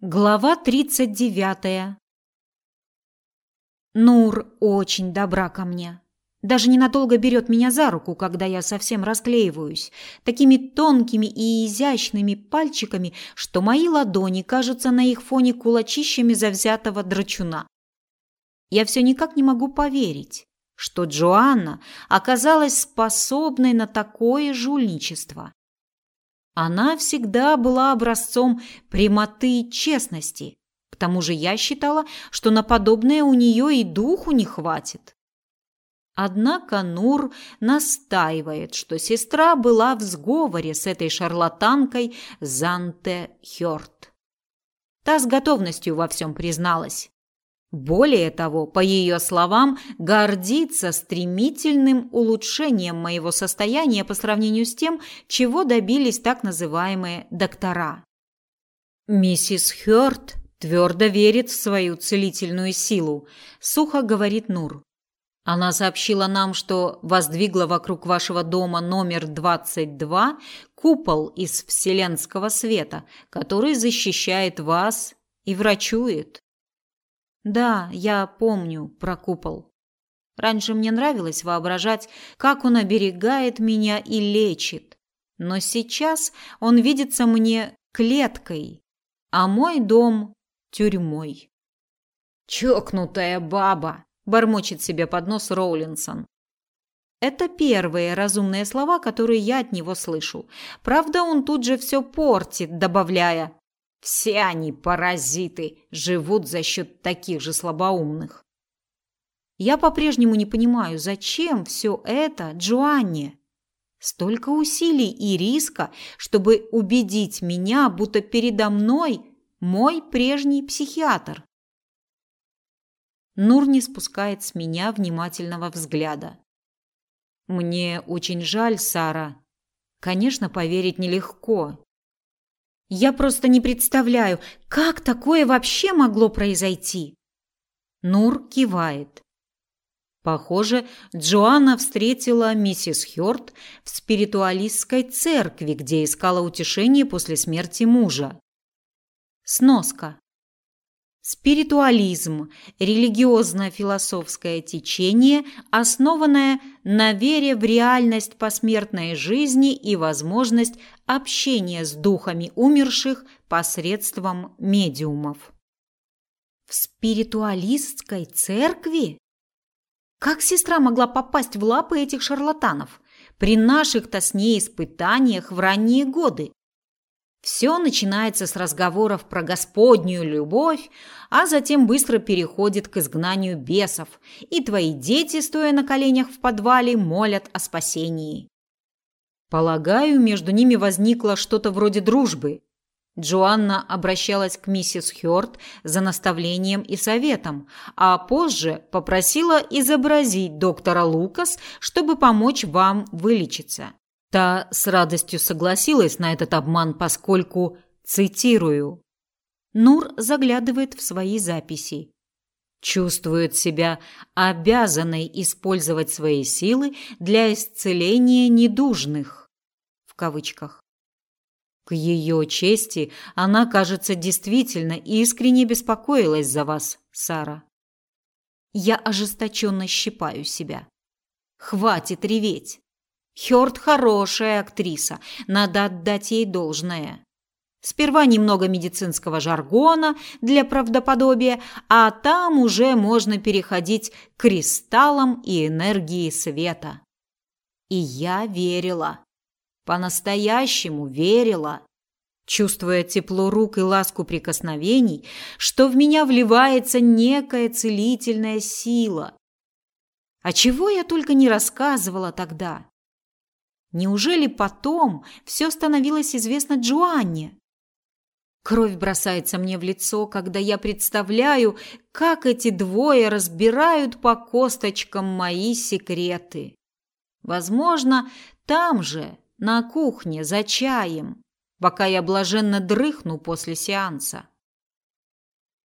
Глава 39. Нур очень добра ко мне. Даже ненадолго берет меня за руку, когда я совсем расклеиваюсь, такими тонкими и изящными пальчиками, что мои ладони кажутся на их фоне кулачищами завзятого драчуна. Я все никак не могу поверить, что Джоанна оказалась способной на такое жульничество. Она всегда была образцом прямоты и честности. К тому же я считала, что на подобное у нее и духу не хватит. Однако Нур настаивает, что сестра была в сговоре с этой шарлатанкой Занте Хёрт. Та с готовностью во всем призналась. Более того, по ее словам, гордится стремительным улучшением моего состояния по сравнению с тем, чего добились так называемые доктора. Миссис Хёрт твердо верит в свою целительную силу, сухо говорит Нур. Она сообщила нам, что воздвигла вокруг вашего дома номер 22 купол из вселенского света, который защищает вас и врачует. Да, я помню про купол. Раньше мне нравилось воображать, как он оберегает меня и лечит. Но сейчас он видится мне клеткой, а мой дом тюрьмой. Чокнутая баба, бормочет себе под нос Роулинсон. Это первые разумные слова, которые я от него слышу. Правда, он тут же все портит, добавляя: все они паразиты, живут за счет таких же слабоумных. Я по-прежнему не понимаю, зачем все это Джоанне? Столько усилий и риска, чтобы убедить меня, будто передо мной мой прежний психиатр. Нур не спускает с меня внимательного взгляда. Мне очень жаль, Сара. Конечно, поверить нелегко. Я просто не представляю, как такое вообще могло произойти. Нур кивает. Похоже, Джоанна встретила миссис Хёрд в спиритуалистской церкви, где искала утешение после смерти мужа. Сноска. Спиритуализм – религиозно-философское течение, основанное на вере в реальность посмертной жизни и возможность общения с духами умерших посредством медиумов. В спиритуалистской церкви? Как сестра могла попасть в лапы этих шарлатанов при наших-то с ней испытаниях в ранние годы? Все начинается с разговоров про Господнюю любовь, а затем быстро переходит к изгнанию бесов, и твои дети, стоя на коленях в подвале, молят о спасении. Полагаю, между ними возникло что-то вроде дружбы. Джоанна обращалась к миссис Хёрд за наставлением и советом, а позже попросила изобразить доктора Лукас, чтобы помочь вам вылечиться. Та с радостью согласилась на этот обман, поскольку, цитирую, Нур заглядывает в свои записи. Чувствует себя обязанной использовать свои силы для исцеления недужных в кавычках. К ее чести, она, кажется, действительно искренне беспокоилась за вас, Сара. Я ожесточенно щипаю себя. Хватит реветь. Хёрд хорошая актриса, надо отдать ей должное. Сперва немного медицинского жаргона для правдоподобия, а там уже можно переходить к кристаллам и энергии света. И я верила. По-настоящему верила. Чувствуя тепло рук и ласку прикосновений, что в меня вливается некая целительная сила. А чего я только не рассказывала тогда. Неужели потом все становилось известно Джоанне? Кровь бросается мне в лицо, когда я представляю, как эти двое разбирают по косточкам мои секреты. Возможно, там же, на кухне, за чаем, пока я блаженно дрыхну после сеанса.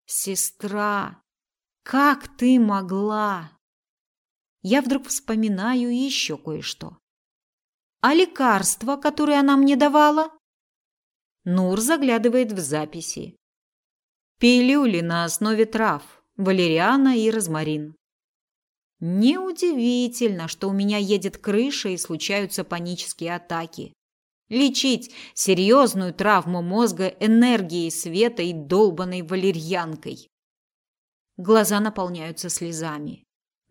Сестра, как ты могла? Я вдруг вспоминаю еще кое-что. А лекарства, которые она мне давала? Нур заглядывает в записи. Пилюли на основе трав, валериана и розмарин. Неудивительно, что у меня едет крыша и случаются панические атаки. Лечить серьезную травму мозга энергией света и долбанной валерьянкой. Глаза наполняются слезами.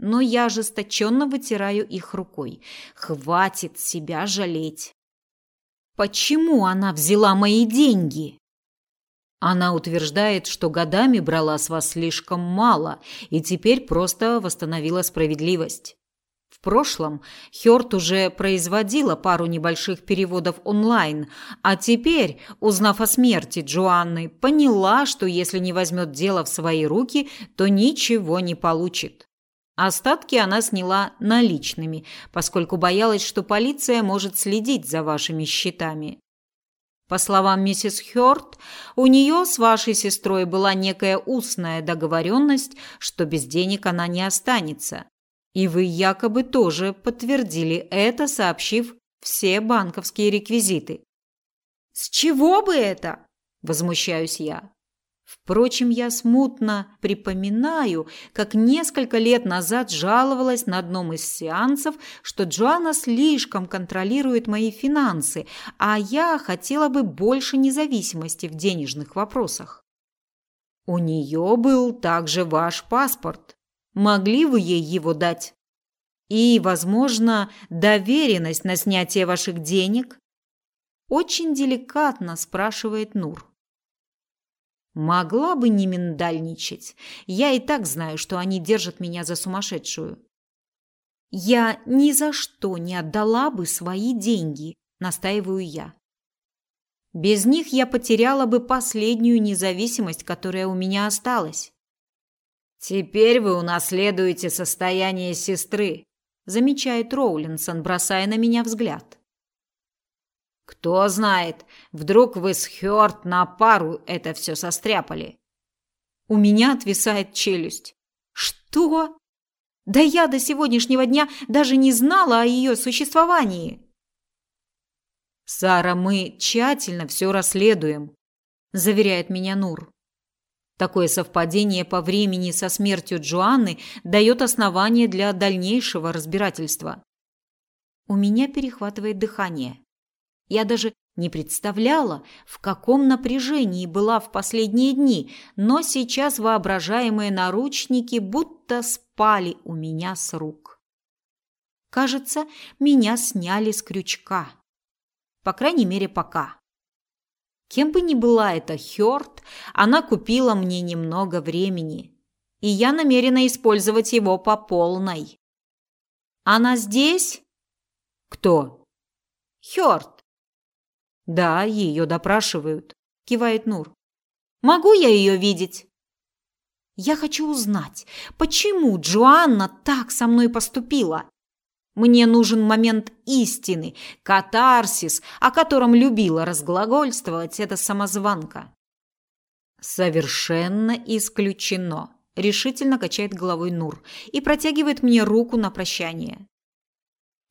Но я ожесточенно вытираю их рукой. Хватит себя жалеть. Почему она взяла мои деньги? Она утверждает, что годами брала с вас слишком мало и теперь просто восстановила справедливость. В прошлом Хёрт уже производила пару небольших переводов онлайн, а теперь, узнав о смерти Джоанны, поняла, что если не возьмет дело в свои руки, то ничего не получит. Остатки она сняла наличными, поскольку боялась, что полиция может следить за вашими счетами. По словам миссис Хёрт, у нее с вашей сестрой была некая устная договоренность, что без денег она не останется. И вы якобы тоже подтвердили это, сообщив все банковские реквизиты. С чего бы это? возмущаюсь я. Впрочем, я смутно припоминаю, как несколько лет назад жаловалась на одном из сеансов, что Джоанна слишком контролирует мои финансы, а я хотела бы больше независимости в денежных вопросах. У нее был также ваш паспорт. Могли вы ей его дать? И, возможно, доверенность на снятие ваших денег? Очень деликатно спрашивает Нур. Могла бы не миндальничать. Я и так знаю, что они держат меня за сумасшедшую. Я ни за что не отдала бы свои деньги, настаиваю я. Без них я потеряла бы последнюю независимость, которая у меня осталась. Теперь вы унаследуете состояние сестры, замечает Роулинсон, бросая на меня взгляд. Кто знает, вдруг вы с Хёрт на пару это все состряпали. У меня отвисает челюсть. Что? Да я до сегодняшнего дня даже не знала о ее существовании. Сара, мы тщательно все расследуем, заверяет меня Нур. Такое совпадение по времени со смертью Джоанны дает основание для дальнейшего разбирательства. У меня перехватывает дыхание. Я даже не представляла, в каком напряжении была в последние дни, но сейчас воображаемые наручники будто спали у меня с рук. Кажется, меня сняли с крючка. По крайней мере, пока. Кем бы ни была эта Хёрд, она купила мне немного времени, и я намерена использовать его по полной. Она здесь? Кто? Хёрд. Да, ее допрашивают, кивает Нур. Могу я ее видеть? Я хочу узнать, почему Джоанна так со мной поступила. Мне нужен момент истины, катарсис, о котором любила разглагольствовать эта самозванка. Совершенно исключено, решительно качает головой Нур и протягивает мне руку на прощание.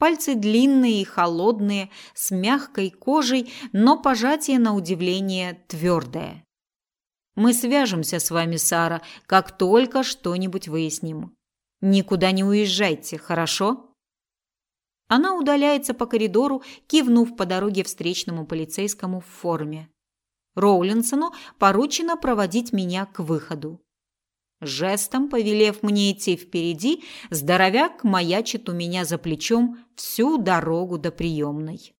Пальцы длинные и холодные, с мягкой кожей, но пожатие на удивление твердое. Мы свяжемся с вами, Сара, как только что-нибудь выясним. Никуда не уезжайте, хорошо? Она удаляется по коридору, кивнув по дороге встречному полицейскому в форме. Роулинсону поручено проводить меня к выходу. Жестом повелев мне идти впереди, здоровяк маячит у меня за плечом всю дорогу до приемной.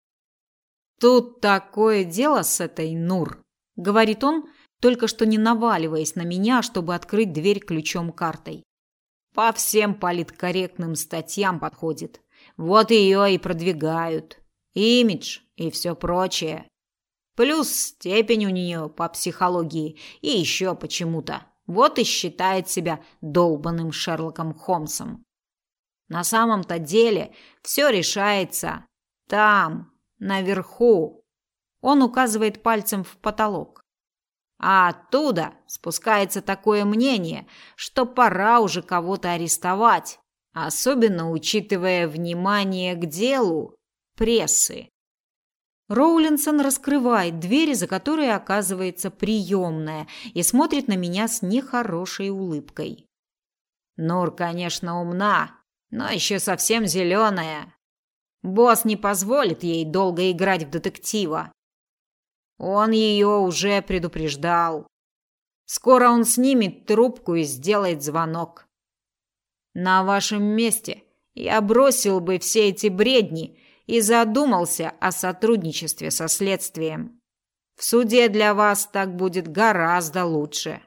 «Тут такое дело с этой Нур», — говорит он, только что не наваливаясь на меня, чтобы открыть дверь ключом-картой. «По всем политкорректным статьям подходит. Вот ее и продвигают. Имидж и все прочее. Плюс степень у нее по психологии и еще почему-то. Вот и считает себя долбанным Шерлоком Холмсом. На самом-то деле все решается там, наверху. Он указывает пальцем в потолок. А оттуда спускается такое мнение, что пора уже кого-то арестовать, особенно учитывая внимание к делу прессы. Роулинсон раскрывает дверь, за которой оказывается приемная, и смотрит на меня с нехорошей улыбкой. Нур, конечно, умна, но еще совсем зеленая. Босс не позволит ей долго играть в детектива. Он ее уже предупреждал. Скоро он снимет трубку и сделает звонок. На вашем месте я бросил бы все эти бредни и задумался о сотрудничестве со следствием. В суде для вас так будет гораздо лучше.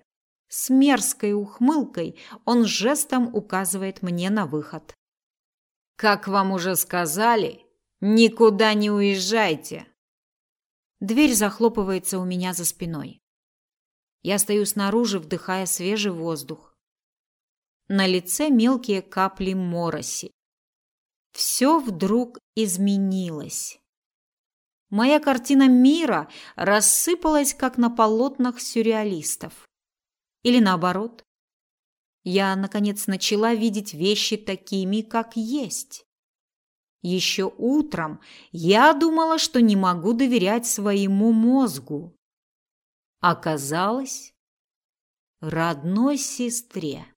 С мерзкой ухмылкой он жестом указывает мне на выход. Как вам уже сказали, никуда не уезжайте. Дверь захлопывается у меня за спиной. Я стою снаружи, вдыхая свежий воздух. На лице мелкие капли мороси. Все вдруг изменилось. Моя картина мира рассыпалась, как на полотнах сюрреалистов. Или наоборот. Я, наконец, начала видеть вещи такими, как есть. Еще утром я думала, что не могу доверять своему мозгу. Оказалось, родной сестре.